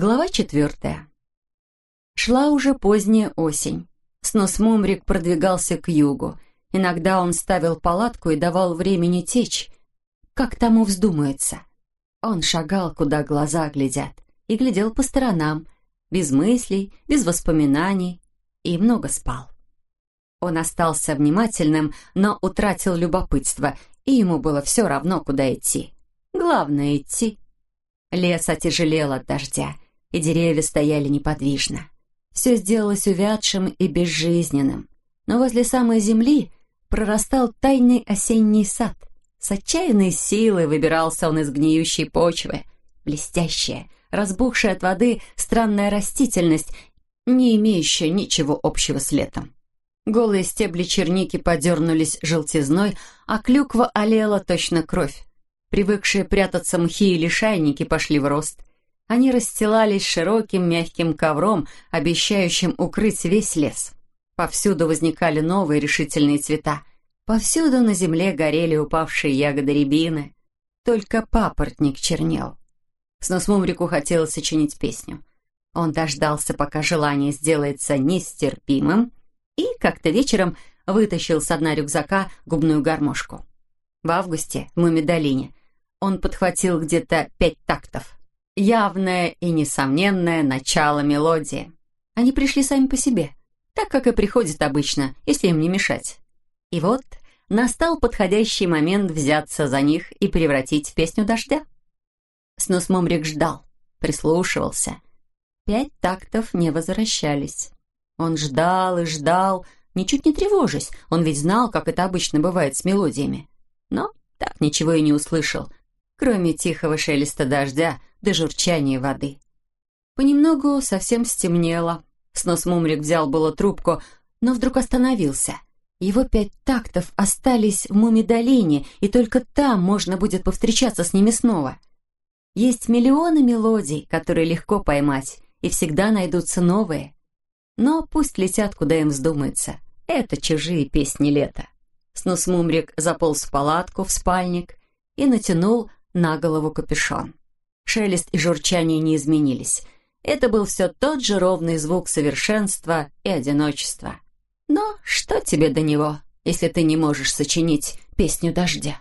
Глава четвертая. Шла уже поздняя осень. Снос Мумрик продвигался к югу. Иногда он ставил палатку и давал времени течь. Как тому вздумается. Он шагал, куда глаза глядят, и глядел по сторонам, без мыслей, без воспоминаний, и много спал. Он остался внимательным, но утратил любопытство, и ему было все равно, куда идти. Главное — идти. Лес отяжелел от дождя, и деревья стояли неподвижно. Все сделалось увядшим и безжизненным. Но возле самой земли прорастал тайный осенний сад. С отчаянной силой выбирался он из гниющей почвы. Блестящая, разбухшая от воды странная растительность, не имеющая ничего общего с летом. Голые стебли черники подернулись желтизной, а клюква олела точно кровь. Привыкшие прятаться мхи и лишайники пошли в рост. Они расстилались широким мягким ковром, обещающим укрыть весь лес. Повсюду возникали новые решительные цвета. Повсюду на земле горели упавшие ягоды рябины. Только папоротник чернел. Сносмумрику хотелось сочинить песню. Он дождался, пока желание сделается нестерпимым, и как-то вечером вытащил с дна рюкзака губную гармошку. В августе в Мумидолине он подхватил где-то пять тактов явное и несомненное начало мелодии. Они пришли сами по себе, так как и приходят обычно, если им не мешать. И вот настал подходящий момент взяться за них и превратить в песню дождя. Снус Момрик ждал, прислушивался. Пять тактов не возвращались. Он ждал и ждал, ничуть не тревожась, он ведь знал, как это обычно бывает с мелодиями. Но так ничего и не услышал, кроме тихого шелеста дождя до журчания воды. Понемногу совсем стемнело. Снос Мумрик взял было трубку, но вдруг остановился. Его пять тактов остались в Мумидолине, и только там можно будет повстречаться с ними снова. Есть миллионы мелодий, которые легко поймать, и всегда найдутся новые. Но пусть летят, куда им вздумается. Это чужие песни лета. Снус Мумрик заполз в палатку, в спальник и натянул на голову капюшон. Шелест и журчание не изменились. Это был все тот же ровный звук совершенства и одиночества. Но что тебе до него, если ты не можешь сочинить песню дождя?